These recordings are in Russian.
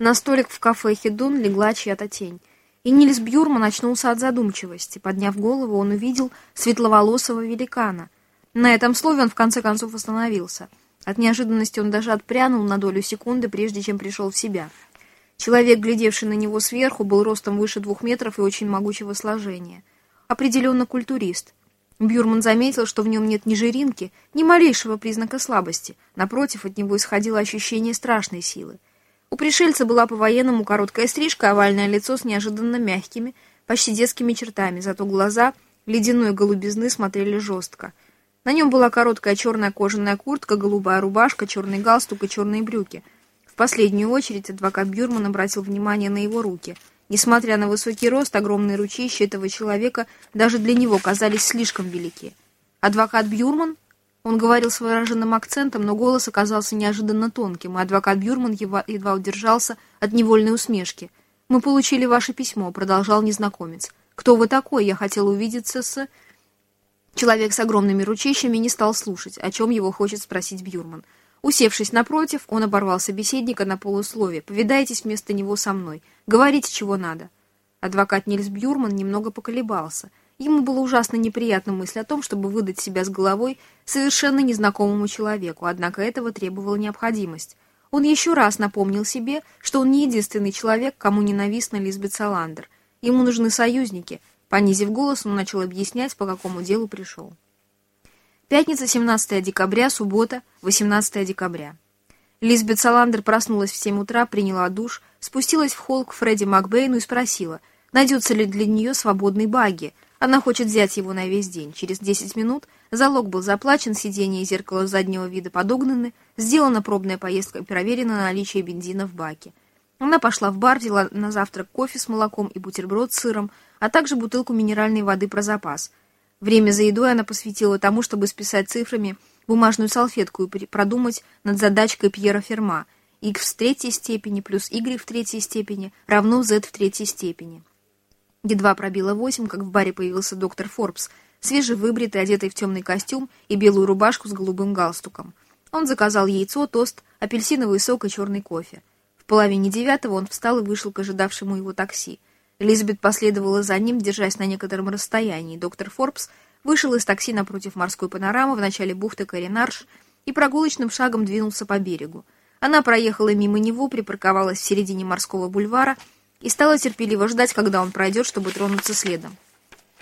На столик в кафе «Хедун» легла чья-то тень. И Нильс Бьюрман очнулся от задумчивости. Подняв голову, он увидел светловолосого великана. На этом слове он в конце концов остановился. От неожиданности он даже отпрянул на долю секунды, прежде чем пришел в себя. Человек, глядевший на него сверху, был ростом выше двух метров и очень могучего сложения. Определенно культурист. Бюрман заметил, что в нем нет ни жиринки, ни малейшего признака слабости. Напротив, от него исходило ощущение страшной силы. У пришельца была по-военному короткая стрижка, овальное лицо с неожиданно мягкими, почти детскими чертами, зато глаза ледяной голубизны смотрели жестко. На нем была короткая черная кожаная куртка, голубая рубашка, черный галстук и черные брюки. В последнюю очередь адвокат Бюрман обратил внимание на его руки. Несмотря на высокий рост, огромные ручища этого человека даже для него казались слишком велики. Адвокат Бюрман он говорил с выраженным акцентом, но голос оказался неожиданно тонким, и адвокат Бюрман едва, едва удержался от невольной усмешки. «Мы получили ваше письмо», — продолжал незнакомец. «Кто вы такой? Я хотел увидеться с...» Человек с огромными ручищами не стал слушать, о чем его хочет спросить Бюрман. Усевшись напротив, он оборвал собеседника на полуслове. «Повидайтесь вместо него со мной. Говорите, чего надо». Адвокат Нильс Бюрман немного поколебался — Ему было ужасно неприятно мысль о том, чтобы выдать себя с головой совершенно незнакомому человеку, однако этого требовала необходимость. Он еще раз напомнил себе, что он не единственный человек, кому ненавистна Лизбет Саландер. Ему нужны союзники. Понизив голос, он начал объяснять, по какому делу пришел. Пятница, 17 декабря, суббота, 18 декабря. Лизбет Саландер проснулась в 7 утра, приняла душ, спустилась в холл к Фредди Макбейну и спросила, найдется ли для нее свободный багги, она хочет взять его на весь день. Через 10 минут залог был заплачен, сиденье и зеркало заднего вида подогнаны, сделана пробная поездка и проверено наличие бензина в баке. Она пошла в бар, взяла на завтрак кофе с молоком и бутерброд с сыром, а также бутылку минеральной воды про запас. Время за едой она посвятила тому, чтобы списать цифрами бумажную салфетку и продумать над задачкой Пьера Ферма. X в третьей степени плюс Y в третьей степени равно Z в третьей степени. Едва пробило восемь, как в баре появился доктор Форбс, свежевыбритый, одетый в темный костюм и белую рубашку с голубым галстуком. Он заказал яйцо, тост, апельсиновый сок и черный кофе. В половине девятого он встал и вышел к ожидавшему его такси. Элизабет последовала за ним, держась на некотором расстоянии. Доктор Форбс вышел из такси напротив морской панорамы в начале бухты Каринарш и прогулочным шагом двинулся по берегу. Она проехала мимо него, припарковалась в середине морского бульвара и стала терпеливо ждать, когда он пройдет, чтобы тронуться следом.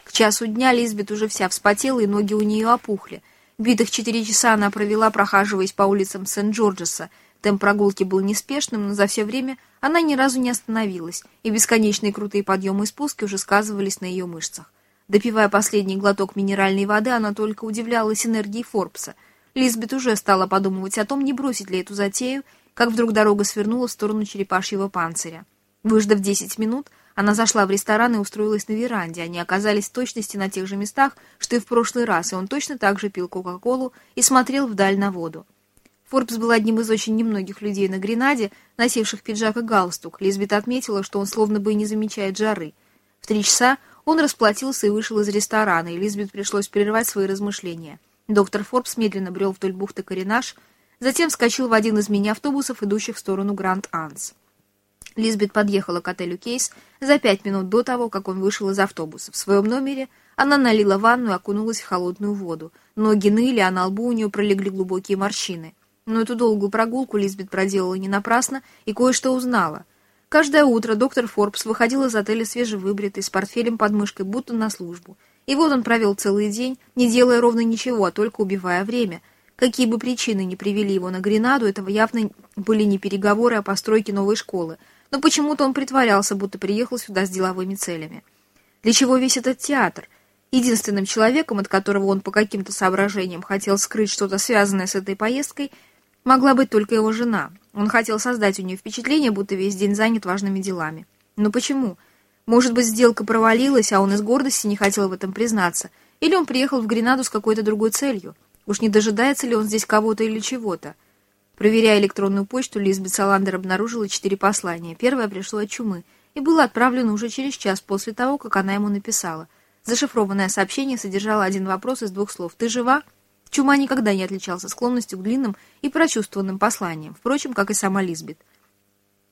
К часу дня Лизбет уже вся вспотела, и ноги у нее опухли. Битых четыре часа она провела, прохаживаясь по улицам Сент-Джорджеса. Темп прогулки был неспешным, но за все время она ни разу не остановилась, и бесконечные крутые подъемы и спуски уже сказывались на ее мышцах. Допивая последний глоток минеральной воды, она только удивлялась энергии Форбса. Лизбет уже стала подумывать о том, не бросить ли эту затею, как вдруг дорога свернула в сторону черепашьего панциря. Выждав 10 минут, она зашла в ресторан и устроилась на веранде. Они оказались в точности на тех же местах, что и в прошлый раз, и он точно так же пил Кока-Колу и смотрел вдаль на воду. Форбс был одним из очень немногих людей на Гренаде, носивших пиджак и галстук. Лизбет отметила, что он словно бы и не замечает жары. В три часа он расплатился и вышел из ресторана, и Лизбет пришлось прервать свои размышления. Доктор Форбс медленно брел вдоль бухты Коренаш, затем вскочил в один из мини-автобусов, идущих в сторону Гранд-Анс. Лизбет подъехала к отелю «Кейс» за пять минут до того, как он вышел из автобуса. В своем номере она налила ванну и окунулась в холодную воду. Ноги ныли, а на лбу у нее пролегли глубокие морщины. Но эту долгую прогулку Лизбет проделала не напрасно и кое-что узнала. Каждое утро доктор Форбс выходил из отеля свежевыбритый, с портфелем под мышкой, будто на службу. И вот он провел целый день, не делая ровно ничего, а только убивая время. Какие бы причины ни привели его на Гренаду, этого явно были не переговоры о постройке новой школы, но почему-то он притворялся, будто приехал сюда с деловыми целями. Для чего весь этот театр? Единственным человеком, от которого он по каким-то соображениям хотел скрыть что-то связанное с этой поездкой, могла быть только его жена. Он хотел создать у нее впечатление, будто весь день занят важными делами. Но почему? Может быть, сделка провалилась, а он из гордости не хотел в этом признаться. Или он приехал в Гренаду с какой-то другой целью. Уж не дожидается ли он здесь кого-то или чего-то? Проверяя электронную почту, Лизбет Саландер обнаружила четыре послания. Первое пришло от Чумы и было отправлено уже через час после того, как она ему написала. Зашифрованное сообщение содержало один вопрос из двух слов «Ты жива?». Чума никогда не отличался склонностью к длинным и прочувствованным посланиям, впрочем, как и сама Лизбет.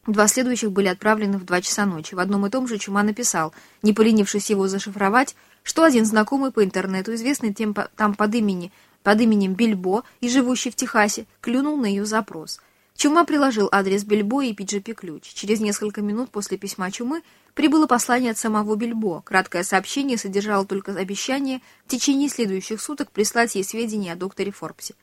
Два следующих были отправлены в два часа ночи. В одном и том же Чума написал, не поленившись его зашифровать, что один знакомый по интернету, известный тем, там под, имени, под именем Бильбо и живущий в Техасе, клюнул на ее запрос. Чума приложил адрес Бильбо и PGP-ключ. Через несколько минут после письма Чумы прибыло послание от самого Бильбо. Краткое сообщение содержало только обещание в течение следующих суток прислать ей сведения о докторе Форбсе.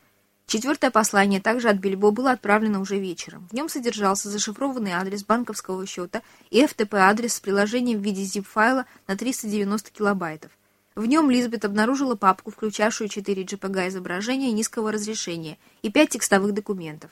Четвертое послание также от Бильбо было отправлено уже вечером. В нем содержался зашифрованный адрес банковского счета и FTP-адрес с приложением в виде zip-файла на 390 килобайтов. В нем Лизбет обнаружила папку, включавшую 4 JPG-изображения низкого разрешения и 5 текстовых документов.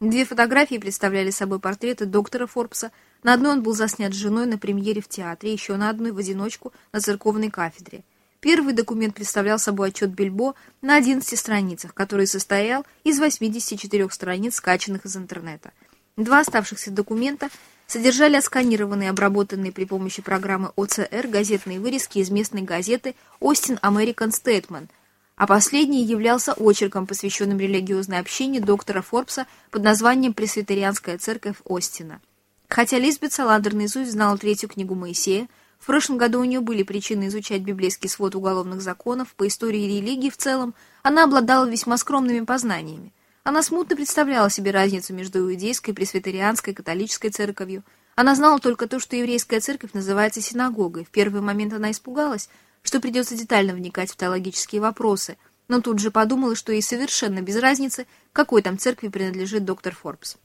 Две фотографии представляли собой портреты доктора Форбса. На одной он был заснят с женой на премьере в театре, еще на одной в одиночку на церковной кафедре. Первый документ представлял собой отчет Бильбо на 11 страницах, который состоял из 84 страниц, скачанных из интернета. Два оставшихся документа содержали отсканированные, обработанные при помощи программы ОЦР газетные вырезки из местной газеты «Остин American Statement», а последний являлся очерком, посвященным религиозной общине доктора Форбса под названием «Пресвитерианская церковь Остина». Хотя Лизбет Саландер наизусть знала третью книгу Моисея, в прошлом году у нее были причины изучать библейский свод уголовных законов, по истории религии в целом, она обладала весьма скромными познаниями. Она смутно представляла себе разницу между иудейской, пресвитерианской, католической церковью. Она знала только то, что еврейская церковь называется синагогой. В первый момент она испугалась, что придется детально вникать в теологические вопросы, но тут же подумала, что ей совершенно без разницы, какой там церкви принадлежит доктор Форбс.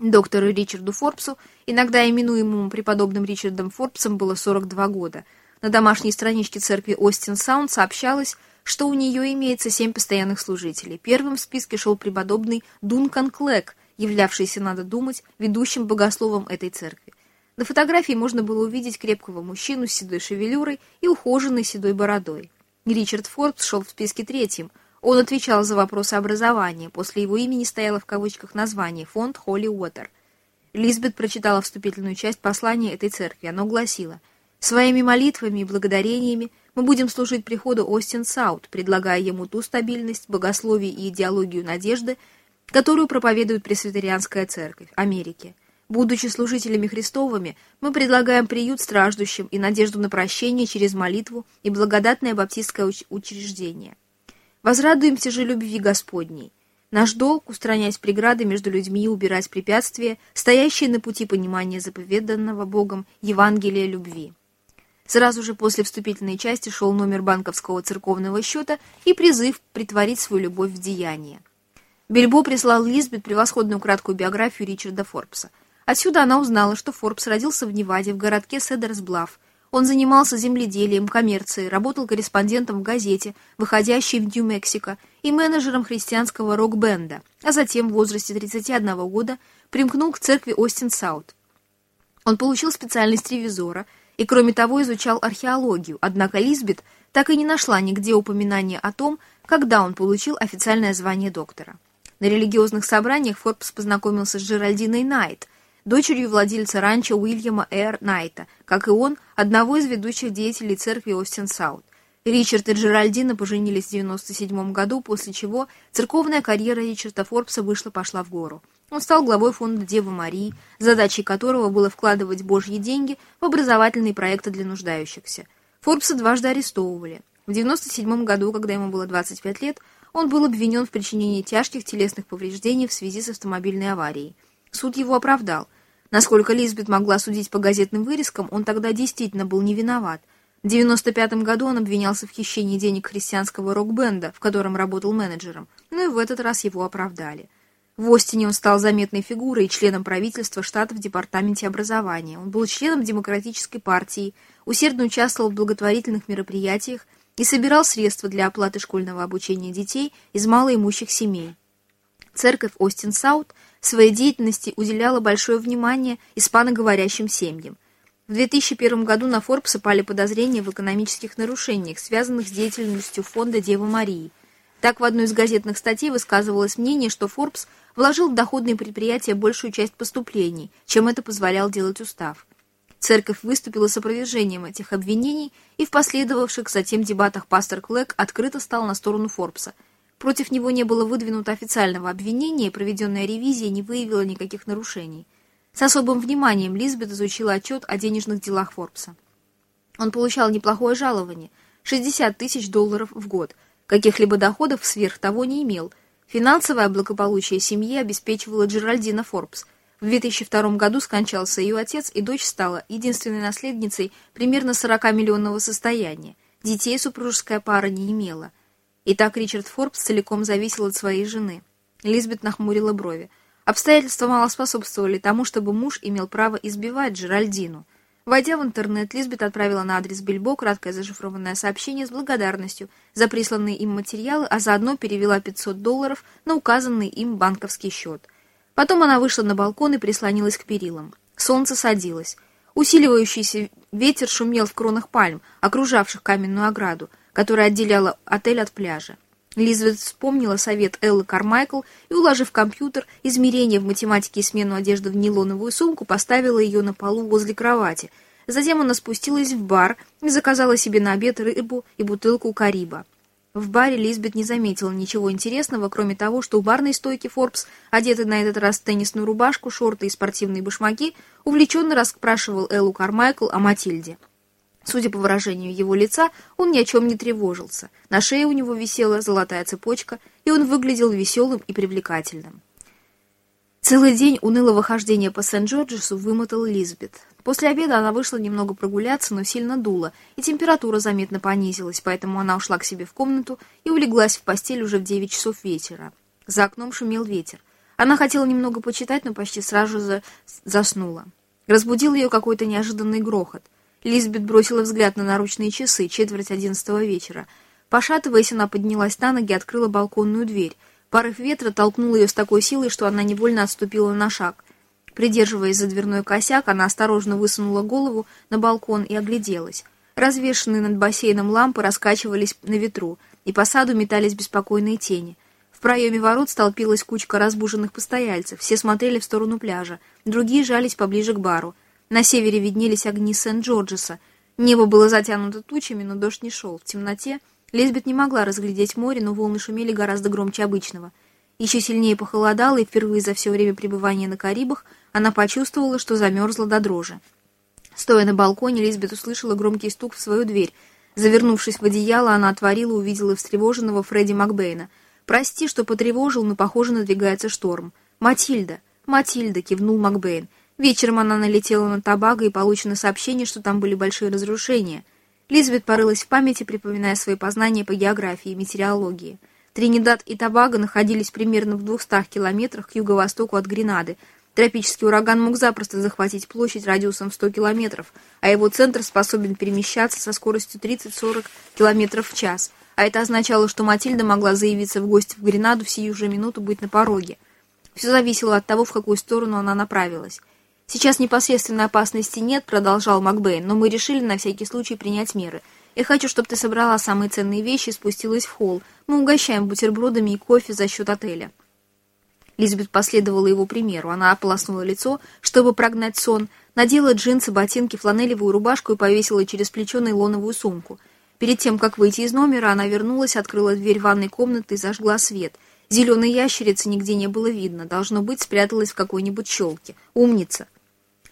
Доктору Ричарду Форбсу, иногда именуемому преподобным Ричардом Форбсом, было 42 года. На домашней страничке церкви Остин Саунд сообщалось, что у нее имеется семь постоянных служителей. Первым в списке шел преподобный Дункан Клэк, являвшийся, надо думать, ведущим богословом этой церкви. На фотографии можно было увидеть крепкого мужчину с седой шевелюрой и ухоженной седой бородой. Ричард Форбс шел в списке третьим – он отвечал за вопросы образования. После его имени стояло в кавычках название «Фонд Холли Уотер». Лизбет прочитала вступительную часть послания этой церкви. Оно гласило «Своими молитвами и благодарениями мы будем служить приходу Остин Саут, предлагая ему ту стабильность, богословие и идеологию надежды, которую проповедует Пресвитерианская церковь Америки. Будучи служителями Христовыми, мы предлагаем приют страждущим и надежду на прощение через молитву и благодатное баптистское учреждение. Возрадуемся же любви Господней. Наш долг — устранять преграды между людьми и убирать препятствия, стоящие на пути понимания заповеданного Богом Евангелия любви. Сразу же после вступительной части шел номер банковского церковного счета и призыв притворить свою любовь в деяние. Бельбо прислал Лизбет превосходную краткую биографию Ричарда Форбса. Отсюда она узнала, что Форбс родился в Неваде, в городке Седерсблав, он занимался земледелием, коммерцией, работал корреспондентом в газете, выходящей в Нью-Мексико, и менеджером христианского рок-бенда, а затем в возрасте 31 года примкнул к церкви Остин-Саут. Он получил специальность ревизора и, кроме того, изучал археологию, однако Лизбет так и не нашла нигде упоминания о том, когда он получил официальное звание доктора. На религиозных собраниях Форбс познакомился с Джеральдиной Найт, дочерью владельца ранчо Уильяма Эр Найта, как и он, одного из ведущих деятелей церкви Остин-Саут. Ричард и Джеральдина поженились в 97 году, после чего церковная карьера Ричарда Форбса вышла-пошла в гору. Он стал главой фонда Девы Марии, задачей которого было вкладывать божьи деньги в образовательные проекты для нуждающихся. Форбса дважды арестовывали. В 97 году, когда ему было 25 лет, он был обвинен в причинении тяжких телесных повреждений в связи с автомобильной аварией. Суд его оправдал. Насколько Лизбет могла судить по газетным вырезкам, он тогда действительно был не виноват. В 95 году он обвинялся в хищении денег христианского рок-бенда, в котором работал менеджером, но и в этот раз его оправдали. В Остине он стал заметной фигурой и членом правительства штата в Департаменте образования. Он был членом Демократической партии, усердно участвовал в благотворительных мероприятиях и собирал средства для оплаты школьного обучения детей из малоимущих семей. Церковь Остин-Саут своей деятельности уделяла большое внимание испаноговорящим семьям. В 2001 году на Форбса пали подозрения в экономических нарушениях, связанных с деятельностью фонда Девы Марии. Так, в одной из газетных статей высказывалось мнение, что Форбс вложил в доходные предприятия большую часть поступлений, чем это позволял делать устав. Церковь выступила с опровержением этих обвинений, и в последовавших затем дебатах пастор Клэк открыто стал на сторону Форбса – Против него не было выдвинуто официального обвинения, и проведенная ревизия не выявила никаких нарушений. С особым вниманием Лизбет изучила отчет о денежных делах Форбса. Он получал неплохое жалование – 60 тысяч долларов в год. Каких-либо доходов сверх того не имел. Финансовое благополучие семьи обеспечивала Джеральдина Форбс. В 2002 году скончался ее отец, и дочь стала единственной наследницей примерно 40-миллионного состояния. Детей супружеская пара не имела. И так Ричард Форбс целиком зависел от своей жены. Лизбет нахмурила брови. Обстоятельства мало способствовали тому, чтобы муж имел право избивать Джеральдину. Войдя в интернет, Лизбет отправила на адрес Бильбо краткое зашифрованное сообщение с благодарностью за присланные им материалы, а заодно перевела 500 долларов на указанный им банковский счет. Потом она вышла на балкон и прислонилась к перилам. Солнце садилось. Усиливающийся ветер шумел в кронах пальм, окружавших каменную ограду, которая отделяла отель от пляжа. Лизбет вспомнила совет Эллы Кармайкл и, уложив компьютер, измерения в математике и смену одежды в нейлоновую сумку, поставила ее на полу возле кровати. Затем она спустилась в бар и заказала себе на обед рыбу и бутылку кариба. В баре Лизбет не заметила ничего интересного, кроме того, что у барной стойки Форбс, одетый на этот раз в теннисную рубашку, шорты и спортивные башмаки, увлеченно расспрашивал Эллу Кармайкл о Матильде. Судя по выражению его лица, он ни о чем не тревожился. На шее у него висела золотая цепочка, и он выглядел веселым и привлекательным. Целый день унылого хождения по Сент-Джорджесу вымотал Лизбет. После обеда она вышла немного прогуляться, но сильно дуло, и температура заметно понизилась, поэтому она ушла к себе в комнату и улеглась в постель уже в 9 часов вечера. За окном шумел ветер. Она хотела немного почитать, но почти сразу же заснула. Разбудил ее какой-то неожиданный грохот. Лизбет бросила взгляд на наручные часы, четверть одиннадцатого вечера. Пошатываясь, она поднялась на ноги и открыла балконную дверь. Порыв ветра толкнул ее с такой силой, что она невольно отступила на шаг. Придерживаясь за дверной косяк, она осторожно высунула голову на балкон и огляделась. Развешенные над бассейном лампы раскачивались на ветру, и по саду метались беспокойные тени. В проеме ворот столпилась кучка разбуженных постояльцев, все смотрели в сторону пляжа, другие жались поближе к бару. На севере виднелись огни Сент-Джорджеса. Небо было затянуто тучами, но дождь не шел. В темноте Лизбет не могла разглядеть море, но волны шумели гораздо громче обычного. Еще сильнее похолодало, и впервые за все время пребывания на Карибах она почувствовала, что замерзла до дрожи. Стоя на балконе, Лизбет услышала громкий стук в свою дверь. Завернувшись в одеяло, она отворила и увидела встревоженного Фредди Макбейна. «Прости, что потревожил, но, похоже, надвигается шторм». «Матильда! Матильда!» — кивнул Макбейн. Вечером она налетела на Табаго и получено сообщение, что там были большие разрушения. Лизбет порылась в памяти, припоминая свои познания по географии и метеорологии. Тринидад и Табаго находились примерно в 200 километрах к юго-востоку от Гренады, Тропический ураган мог запросто захватить площадь радиусом 100 километров, а его центр способен перемещаться со скоростью 30-40 километров в час. А это означало, что Матильда могла заявиться в гости в Гренаду в сию же минуту быть на пороге. Все зависело от того, в какую сторону она направилась. «Сейчас непосредственной опасности нет», — продолжал Макбейн, «но мы решили на всякий случай принять меры. Я хочу, чтобы ты собрала самые ценные вещи и спустилась в холл. Мы угощаем бутербродами и кофе за счет отеля». Лизбет последовала его примеру. Она ополоснула лицо, чтобы прогнать сон, надела джинсы, ботинки, фланелевую рубашку и повесила через плечо нейлоновую сумку. Перед тем, как выйти из номера, она вернулась, открыла дверь ванной комнаты и зажгла свет. Зеленой ящерицы нигде не было видно. Должно быть, спряталась в какой-нибудь щелке. Умница.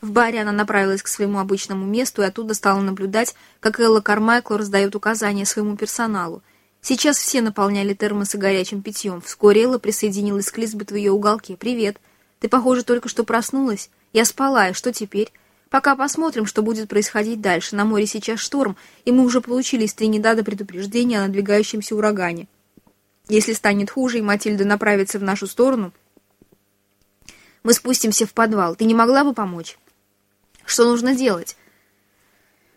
В баре она направилась к своему обычному месту и оттуда стала наблюдать, как Элла Кармайкл раздает указания своему персоналу. Сейчас все наполняли термосы горячим питьем. Вскоре Элла присоединилась к Лизбет в ее уголке. «Привет. Ты, похоже, только что проснулась. Я спала, и что теперь? Пока посмотрим, что будет происходить дальше. На море сейчас шторм, и мы уже получили из Тринидада предупреждение о надвигающемся урагане. Если станет хуже, и Матильда направится в нашу сторону, мы спустимся в подвал. Ты не могла бы помочь? Что нужно делать?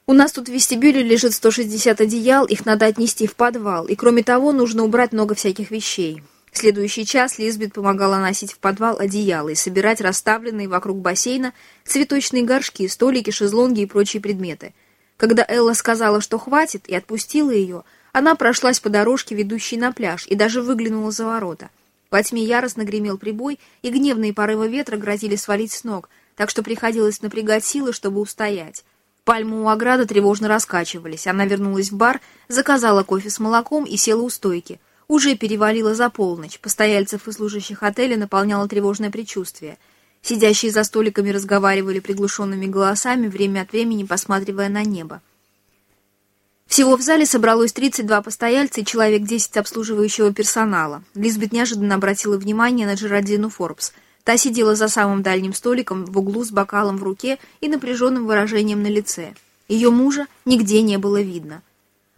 У нас тут в вестибюле лежит 160 одеял, их надо отнести в подвал, и кроме того нужно убрать много всяких вещей. В следующий час Лизбет помогала носить в подвал одеяла и собирать расставленные вокруг бассейна цветочные горшки, столики, шезлонги и прочие предметы. Когда Элла сказала, что хватит, и отпустила ее, она прошлась по дорожке, ведущей на пляж, и даже выглянула за ворота. Во тьме яростно гремел прибой, и гневные порывы ветра грозили свалить с ног, так что приходилось напрягать силы, чтобы устоять. Пальмы у ограды тревожно раскачивались. Она вернулась в бар, заказала кофе с молоком и села у стойки. Уже перевалила за полночь. Постояльцев и служащих отеля наполняло тревожное предчувствие. Сидящие за столиками разговаривали приглушенными голосами, время от времени посматривая на небо. Всего в зале собралось 32 постояльца и человек 10 обслуживающего персонала. Лизбет неожиданно обратила внимание на Джеральдину Форбс. Та сидела за самым дальним столиком в углу с бокалом в руке и напряженным выражением на лице. Ее мужа нигде не было видно.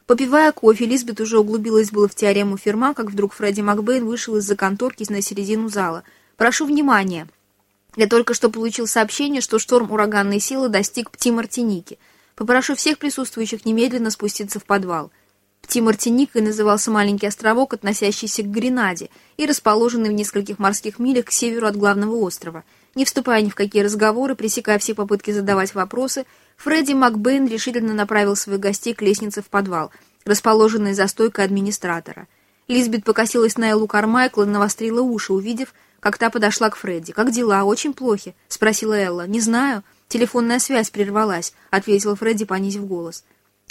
Попивая кофе, Лизбет уже углубилась было в теорему Ферма, как вдруг Фредди Макбейн вышел из-за конторки на середину зала. «Прошу внимания!» Я только что получил сообщение, что шторм ураганной силы достиг Пти-Мартиники. Попрошу всех присутствующих немедленно спуститься в подвал. Пти-Мартиникой назывался маленький островок, относящийся к Гренаде и расположенный в нескольких морских милях к северу от главного острова. Не вступая ни в какие разговоры, пресекая все попытки задавать вопросы, Фредди Макбейн решительно направил своих гостей к лестнице в подвал, расположенной за стойкой администратора. Лизбет покосилась на Эллу Кармайкла и навострила уши, увидев, как та подошла к Фредди. «Как дела? Очень плохи?» — спросила Элла. «Не знаю. Телефонная связь прервалась», — ответил Фредди, понизив голос.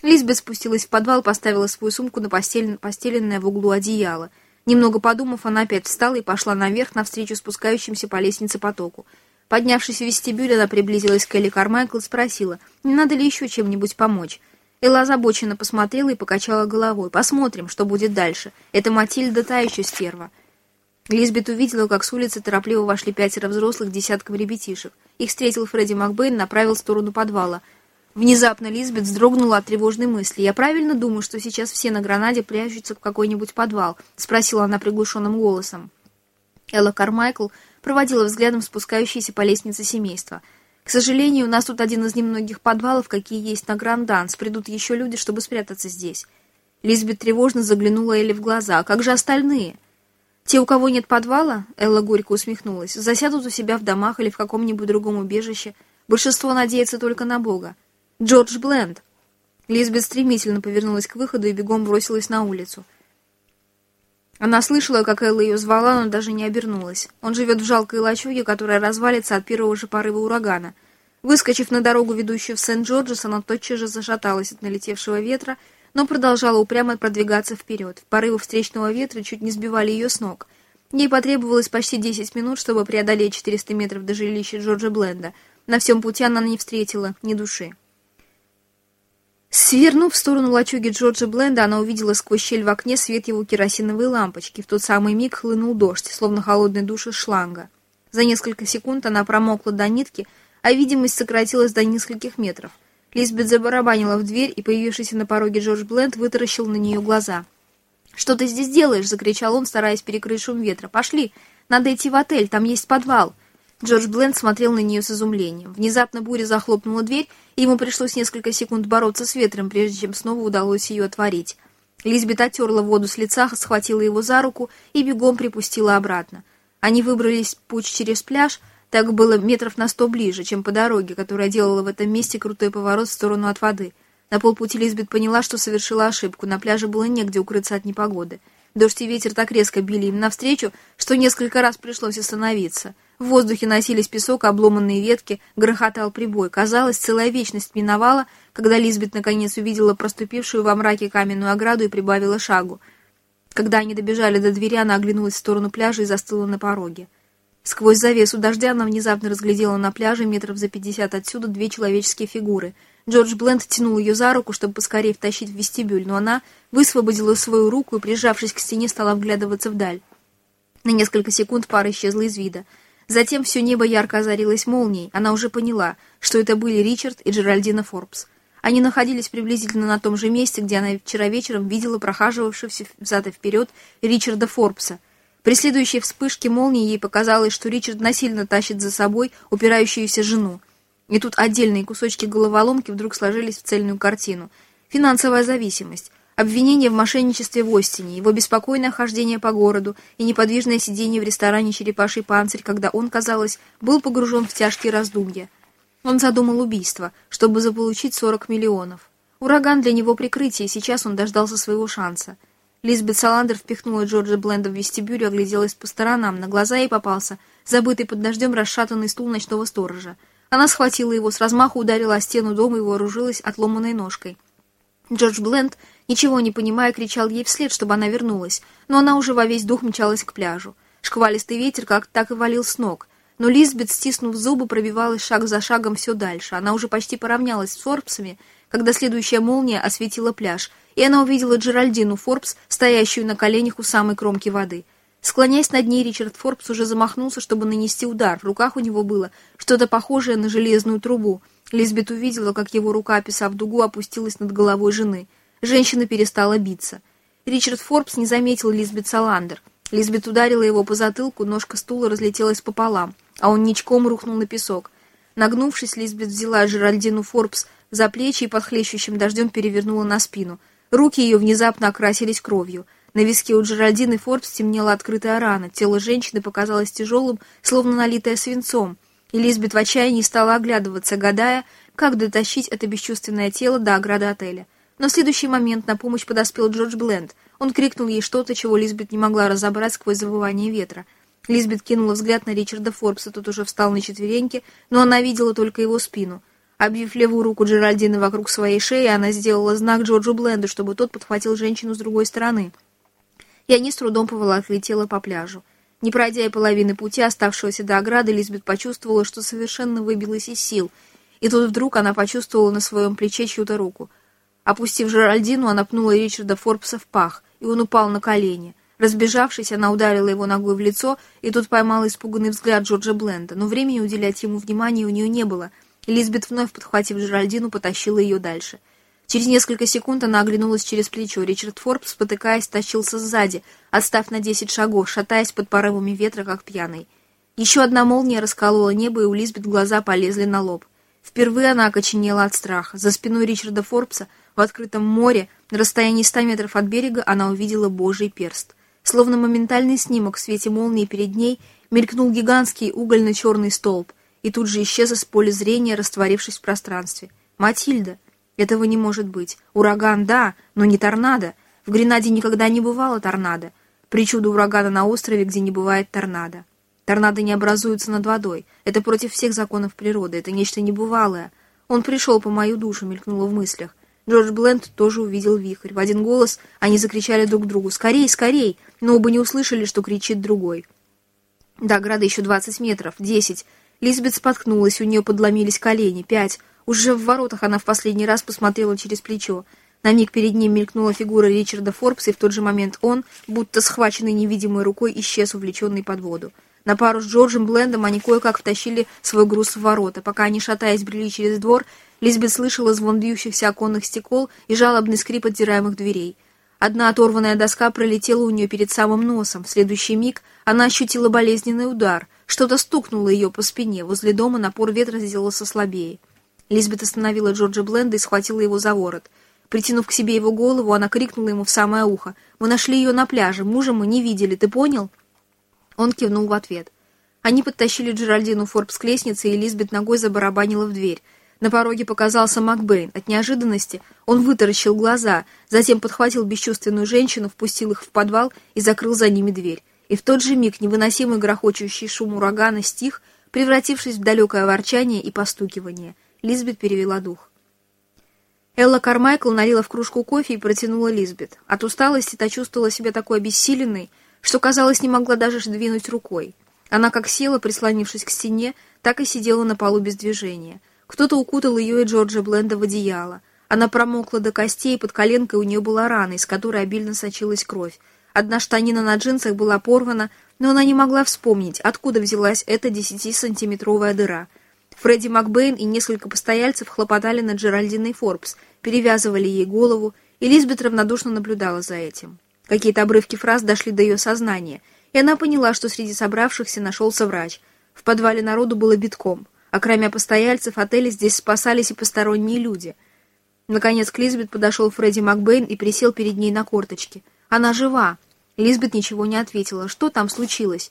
Лизбет спустилась в подвал, поставила свою сумку на постель, постеленное в углу одеяло. Немного подумав, она опять встала и пошла наверх навстречу спускающимся по лестнице потоку. Поднявшись в вестибюль, она приблизилась к Элли Кармайкл и спросила, не надо ли еще чем-нибудь помочь. Элла озабоченно посмотрела и покачала головой. «Посмотрим, что будет дальше. Это Матильда та еще стерва». Лизбет увидела, как с улицы торопливо вошли пятеро взрослых десятком ребятишек. Их встретил Фредди Макбейн, направил в сторону подвала. Внезапно Лизбет вздрогнула от тревожной мысли. «Я правильно думаю, что сейчас все на гранаде прячутся в какой-нибудь подвал?» — спросила она приглушенным голосом. Элла Кармайкл проводила взглядом спускающееся по лестнице семейства. «К сожалению, у нас тут один из немногих подвалов, какие есть на Гранданс. Придут еще люди, чтобы спрятаться здесь». Лизбет тревожно заглянула Элли в глаза. «А как же остальные?» «Те, у кого нет подвала?» — Элла горько усмехнулась. «Засядут у себя в домах или в каком-нибудь другом убежище. Большинство надеется только на Бога. Джордж Бленд!» Лизбет стремительно повернулась к выходу и бегом бросилась на улицу. Она слышала, как Элла ее звала, но даже не обернулась. Он живет в жалкой лачуге, которая развалится от первого же порыва урагана. Выскочив на дорогу, ведущую в Сент-Джорджес, она тотчас же зашаталась от налетевшего ветра, но продолжала упрямо продвигаться вперед. Порывы встречного ветра чуть не сбивали ее с ног. Ей потребовалось почти 10 минут, чтобы преодолеть 400 метров до жилища Джорджа Бленда. На всем пути она не встретила ни души. Свернув в сторону лачуги Джорджа Бленда, она увидела сквозь щель в окне свет его керосиновой лампочки. В тот самый миг хлынул дождь, словно холодный душ из шланга. За несколько секунд она промокла до нитки, а видимость сократилась до нескольких метров. Лизбет забарабанила в дверь, и появившийся на пороге Джордж Бленд вытаращил на нее глаза. «Что ты здесь делаешь?» — закричал он, стараясь перекрыть шум ветра. «Пошли! Надо идти в отель, там есть подвал!» Джордж Бленд смотрел на нее с изумлением. Внезапно буря захлопнула дверь, и ему пришлось несколько секунд бороться с ветром, прежде чем снова удалось ее отворить. Лизбет оттерла воду с лица, схватила его за руку и бегом припустила обратно. Они выбрались путь через пляж — так было метров на сто ближе, чем по дороге, которая делала в этом месте крутой поворот в сторону от воды. На полпути Лизбет поняла, что совершила ошибку. На пляже было негде укрыться от непогоды. Дождь и ветер так резко били им навстречу, что несколько раз пришлось остановиться. В воздухе носились песок, обломанные ветки, грохотал прибой. Казалось, целая вечность миновала, когда Лизбет наконец увидела проступившую во мраке каменную ограду и прибавила шагу. Когда они добежали до двери, она оглянулась в сторону пляжа и застыла на пороге. Сквозь завесу дождя она внезапно разглядела на пляже метров за пятьдесят отсюда две человеческие фигуры. Джордж Бленд тянул ее за руку, чтобы поскорее втащить в вестибюль, но она высвободила свою руку и, прижавшись к стене, стала вглядываться вдаль. На несколько секунд пара исчезла из вида. Затем все небо ярко озарилось молнией. Она уже поняла, что это были Ричард и Джеральдина Форбс. Они находились приблизительно на том же месте, где она вчера вечером видела прохаживавшегося взад и вперед Ричарда Форбса — при следующей вспышке молнии ей показалось, что Ричард насильно тащит за собой упирающуюся жену. И тут отдельные кусочки головоломки вдруг сложились в цельную картину. Финансовая зависимость, обвинение в мошенничестве в Остине, его беспокойное хождение по городу и неподвижное сидение в ресторане «Черепаший панцирь», когда он, казалось, был погружен в тяжкие раздумья. Он задумал убийство, чтобы заполучить 40 миллионов. Ураган для него прикрытие, и сейчас он дождался своего шанса. Лизбет Саландер впихнула Джорджа Бленда в вестибюль и огляделась по сторонам. На глаза ей попался забытый под дождем расшатанный стул ночного сторожа. Она схватила его, с размаху ударила о стену дома и вооружилась отломанной ножкой. Джордж Бленд, ничего не понимая, кричал ей вслед, чтобы она вернулась, но она уже во весь дух мчалась к пляжу. Шквалистый ветер как так и валил с ног. Но Лизбет, стиснув зубы, пробивалась шаг за шагом все дальше. Она уже почти поравнялась с Форбсами, когда следующая молния осветила пляж, и она увидела Джеральдину Форбс, стоящую на коленях у самой кромки воды. Склоняясь над ней, Ричард Форбс уже замахнулся, чтобы нанести удар. В руках у него было что-то похожее на железную трубу. Лизбет увидела, как его рука, описав дугу, опустилась над головой жены. Женщина перестала биться. Ричард Форбс не заметил Лизбет Саландер. Лизбет ударила его по затылку, ножка стула разлетелась пополам а он ничком рухнул на песок. Нагнувшись, Лизбет взяла Жеральдину Форбс за плечи и под хлещущим дождем перевернула на спину. Руки ее внезапно окрасились кровью. На виске у Джеральдины Форбс темнела открытая рана. Тело женщины показалось тяжелым, словно налитое свинцом. Лизбет в отчаянии стала оглядываться, гадая, как дотащить это бесчувственное тело до ограды отеля. Но в следующий момент на помощь подоспел Джордж Бленд. Он крикнул ей что-то, чего Лизбет не могла разобрать сквозь завывание ветра. Лизбет кинула взгляд на Ричарда Форбса, тот уже встал на четвереньки, но она видела только его спину. Обвив левую руку Джеральдины вокруг своей шеи, она сделала знак Джорджу Бленду, чтобы тот подхватил женщину с другой стороны. И они с трудом поволокли тело по пляжу. Не пройдя и половины пути, оставшегося до ограды, Лизбет почувствовала, что совершенно выбилась из сил. И тут вдруг она почувствовала на своем плече чью-то руку. Опустив Джеральдину, она пнула Ричарда Форбса в пах, и он упал на колени — Разбежавшись, она ударила его ногой в лицо, и тут поймала испуганный взгляд Джорджа Бленда, но времени уделять ему внимания у нее не было, Лизбет, вновь подхватив Джеральдину, потащила ее дальше. Через несколько секунд она оглянулась через плечо. Ричард Форбс, спотыкаясь, тащился сзади, отстав на десять шагов, шатаясь под порывами ветра, как пьяный. Еще одна молния расколола небо, и у Лизбет глаза полезли на лоб. Впервые она окоченела от страха. За спиной Ричарда Форбса, в открытом море, на расстоянии ста метров от берега, она увидела божий перст — Словно моментальный снимок в свете молнии перед ней мелькнул гигантский угольно-черный столб и тут же исчез из поля зрения, растворившись в пространстве. «Матильда! Этого не может быть. Ураган, да, но не торнадо. В Гренаде никогда не бывало торнадо. Причуда урагана на острове, где не бывает торнадо. Торнадо не образуются над водой. Это против всех законов природы. Это нечто небывалое. Он пришел по мою душу, мелькнуло в мыслях. Джордж Бленд тоже увидел вихрь. В один голос они закричали друг другу «Скорей, скорей!», но оба не услышали, что кричит другой. До ограды еще двадцать метров, десять. Лизбет споткнулась, у нее подломились колени, пять. Уже в воротах она в последний раз посмотрела через плечо. На миг перед ним мелькнула фигура Ричарда Форбса, и в тот же момент он, будто схваченный невидимой рукой, исчез, увлеченный под воду. На пару с Джорджем Блендом они кое-как втащили свой груз в ворота. Пока они, шатаясь, брели через двор, Лизбет слышала звон бьющихся оконных стекол и жалобный скрип отдираемых дверей. Одна оторванная доска пролетела у нее перед самым носом. В следующий миг она ощутила болезненный удар. Что-то стукнуло ее по спине. Возле дома напор ветра сделался слабее. Лизбет остановила Джорджа Бленда и схватила его за ворот. Притянув к себе его голову, она крикнула ему в самое ухо. «Мы нашли ее на пляже. Мужа мы не видели. Ты понял?» Он кивнул в ответ. Они подтащили Джеральдину Форбс к лестнице, и Лизбет ногой забарабанила в дверь. На пороге показался Макбейн. От неожиданности он вытаращил глаза, затем подхватил бесчувственную женщину, впустил их в подвал и закрыл за ними дверь. И в тот же миг невыносимый грохочущий шум урагана стих, превратившись в далекое ворчание и постукивание. Лизбет перевела дух. Элла Кармайкл налила в кружку кофе и протянула Лизбет. От усталости та чувствовала себя такой обессиленной, что, казалось, не могла даже двинуть рукой. Она как села, прислонившись к стене, так и сидела на полу без движения. Кто-то укутал ее и Джорджа Бленда в одеяло. Она промокла до костей, под коленкой у нее была рана, из которой обильно сочилась кровь. Одна штанина на джинсах была порвана, но она не могла вспомнить, откуда взялась эта десятисантиметровая дыра. Фредди Макбейн и несколько постояльцев хлопотали над Джеральдиной Форбс, перевязывали ей голову, и Лизбет равнодушно наблюдала за этим. Какие-то обрывки фраз дошли до ее сознания, и она поняла, что среди собравшихся нашелся врач. В подвале народу было битком, а кроме постояльцев отеля здесь спасались и посторонние люди. Наконец к Лизбет подошел Фредди Макбейн и присел перед ней на корточки. «Она жива!» Лизбет ничего не ответила. «Что там случилось?»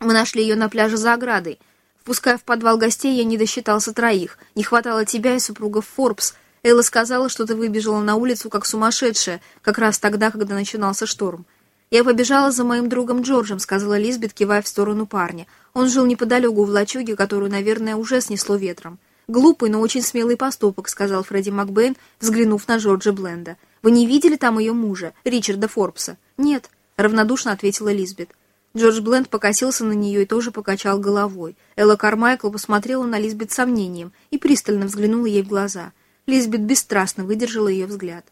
«Мы нашли ее на пляже за оградой. Впуская в подвал гостей, я не досчитался троих. Не хватало тебя и супруга Форбс, Элла сказала, что ты выбежала на улицу как сумасшедшая, как раз тогда, когда начинался шторм. «Я побежала за моим другом Джорджем», — сказала Лизбет, кивая в сторону парня. Он жил неподалеку в лачуге, которую, наверное, уже снесло ветром. «Глупый, но очень смелый поступок», — сказал Фредди Макбейн, взглянув на Джорджа Бленда. «Вы не видели там ее мужа, Ричарда Форбса?» «Нет», — равнодушно ответила Лизбет. Джордж Бленд покосился на нее и тоже покачал головой. Элла Кармайкл посмотрела на Лизбет с сомнением и пристально взглянула ей в глаза. Лизбет бесстрастно выдержала ее взгляд.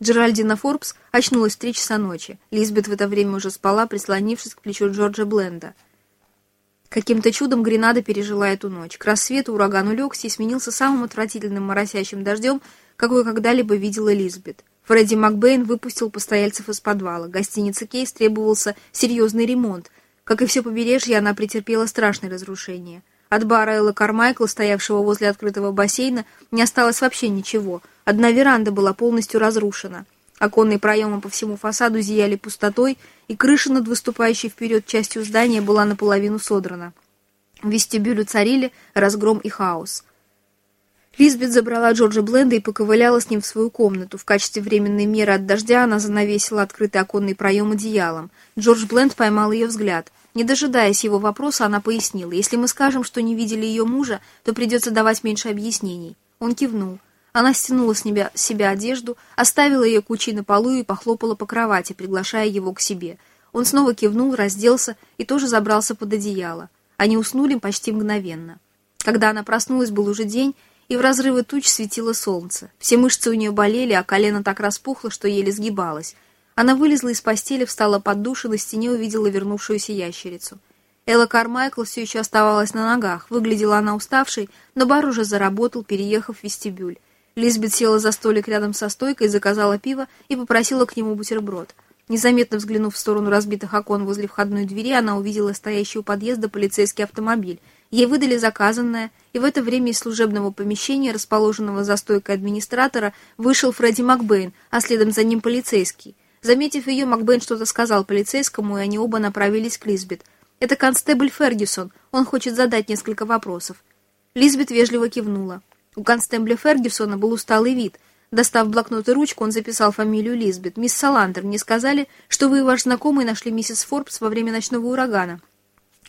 Джеральдина Форбс очнулась в три часа ночи. Лизбет в это время уже спала, прислонившись к плечу Джорджа Бленда. Каким-то чудом Гренада пережила эту ночь. К рассвету ураган улегся и сменился самым отвратительным моросящим дождем, какой когда-либо видела Лизбет. Фредди Макбейн выпустил постояльцев из подвала. Гостинице Кейс требовался серьезный ремонт. Как и все побережье, она претерпела страшное разрушение. От бара Элла Кармайкла, стоявшего возле открытого бассейна, не осталось вообще ничего. Одна веранда была полностью разрушена. Оконные проемы по всему фасаду зияли пустотой, и крыша над выступающей вперед частью здания была наполовину содрана. В вестибюле царили разгром и хаос. Лизбет забрала Джорджа Бленда и поковыляла с ним в свою комнату. В качестве временной меры от дождя она занавесила открытый оконный проем одеялом. Джордж Бленд поймал ее взгляд. Не дожидаясь его вопроса, она пояснила. «Если мы скажем, что не видели ее мужа, то придется давать меньше объяснений». Он кивнул. Она стянула с себя, себя одежду, оставила ее кучей на полу и похлопала по кровати, приглашая его к себе. Он снова кивнул, разделся и тоже забрался под одеяло. Они уснули почти мгновенно. Когда она проснулась, был уже день, и в разрывы туч светило солнце. Все мышцы у нее болели, а колено так распухло, что еле сгибалось. Она вылезла из постели, встала под душ и на стене увидела вернувшуюся ящерицу. Элла Кармайкл все еще оставалась на ногах. Выглядела она уставшей, но бар уже заработал, переехав в вестибюль. Лизбет села за столик рядом со стойкой, заказала пиво и попросила к нему бутерброд. Незаметно взглянув в сторону разбитых окон возле входной двери, она увидела стоящий у подъезда полицейский автомобиль. Ей выдали заказанное, и в это время из служебного помещения, расположенного за стойкой администратора, вышел Фредди Макбейн, а следом за ним полицейский. Заметив ее, Макбейн что-то сказал полицейскому, и они оба направились к Лизбет. «Это констебль Фергюсон. Он хочет задать несколько вопросов». Лизбет вежливо кивнула. У констебля Фергюсона был усталый вид. Достав блокнот и ручку, он записал фамилию Лизбет. «Мисс Саландер, мне сказали, что вы и ваш знакомый нашли миссис Форбс во время ночного урагана».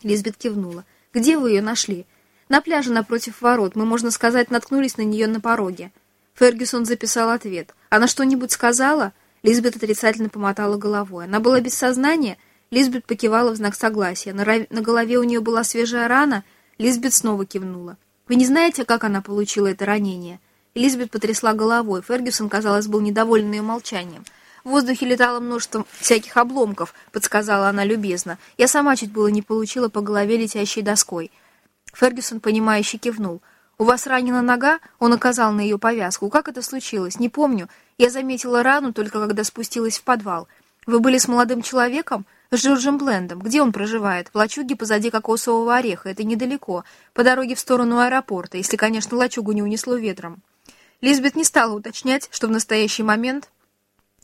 Лизбет кивнула. «Где вы ее нашли?» «На пляже напротив ворот. Мы, можно сказать, наткнулись на нее на пороге». Фергюсон записал ответ. «Она что-нибудь сказала?» Лизбет отрицательно помотала головой. Она была без сознания. Лизбет покивала в знак согласия. На, на голове у нее была свежая рана. Лизбет снова кивнула. Вы не знаете, как она получила это ранение?» Элизабет потрясла головой. Фергюсон, казалось, был недоволен ее молчанием. «В воздухе летало множество всяких обломков», — подсказала она любезно. «Я сама чуть было не получила по голове летящей доской». Фергюсон, понимающе кивнул. «У вас ранена нога?» Он указал на ее повязку. «Как это случилось? Не помню. Я заметила рану только когда спустилась в подвал. Вы были с молодым человеком?» С Джорджем Блендом. Где он проживает? В лачуге позади кокосового ореха. Это недалеко. По дороге в сторону аэропорта, если, конечно, лачугу не унесло ветром. Лизбет не стала уточнять, что в настоящий момент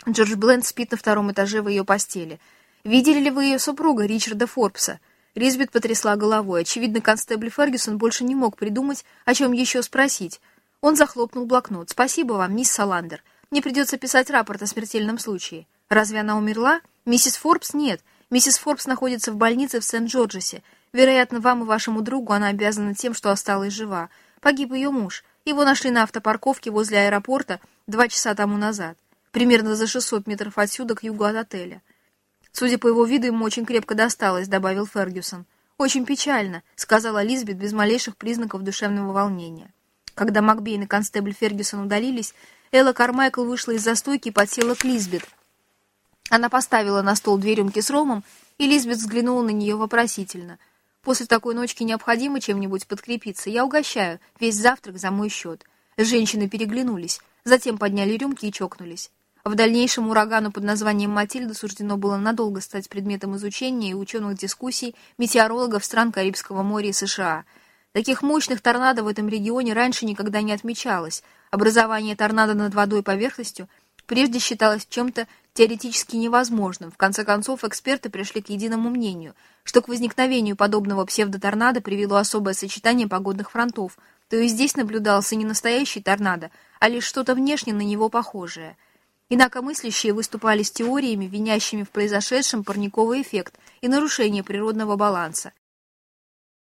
Джордж Бленд спит на втором этаже в ее постели. Видели ли вы ее супруга, Ричарда Форбса? Лизбет потрясла головой. Очевидно, констебль Фергюсон больше не мог придумать, о чем еще спросить. Он захлопнул блокнот. «Спасибо вам, мисс Саландер. Мне придется писать рапорт о смертельном случае. Разве она умерла? Миссис Форбс нет. Миссис Форбс находится в больнице в Сент-Джорджесе. Вероятно, вам и вашему другу она обязана тем, что осталась жива. Погиб ее муж. Его нашли на автопарковке возле аэропорта два часа тому назад. Примерно за 600 метров отсюда, к югу от отеля. Судя по его виду, ему очень крепко досталось, добавил Фергюсон. «Очень печально», — сказала Лизбет без малейших признаков душевного волнения. Когда Макбейн и констебль Фергюсон удалились, Элла Кармайкл вышла из застойки и подсела к Лизбет, она поставила на стол две рюмки с ромом, и Лизбет взглянула на нее вопросительно. «После такой ночки необходимо чем-нибудь подкрепиться. Я угощаю. Весь завтрак за мой счет». Женщины переглянулись, затем подняли рюмки и чокнулись. В дальнейшем урагану под названием «Матильда» суждено было надолго стать предметом изучения и ученых дискуссий метеорологов стран Карибского моря и США. Таких мощных торнадо в этом регионе раньше никогда не отмечалось. Образование торнадо над водой поверхностью прежде считалось чем-то теоретически невозможным. В конце концов, эксперты пришли к единому мнению, что к возникновению подобного псевдоторнадо привело особое сочетание погодных фронтов, то есть здесь наблюдался не настоящий торнадо, а лишь что-то внешне на него похожее. Инакомыслящие выступали с теориями, винящими в произошедшем парниковый эффект и нарушение природного баланса.